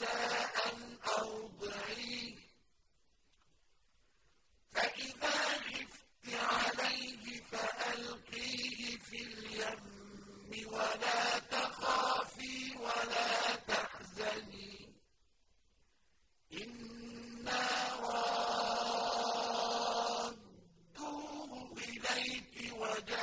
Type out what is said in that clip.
نساء أو فإذا خفت عليه فألقيه في اليم ولا تخافي ولا تحزني. إنا رادوه إليك وجعلناه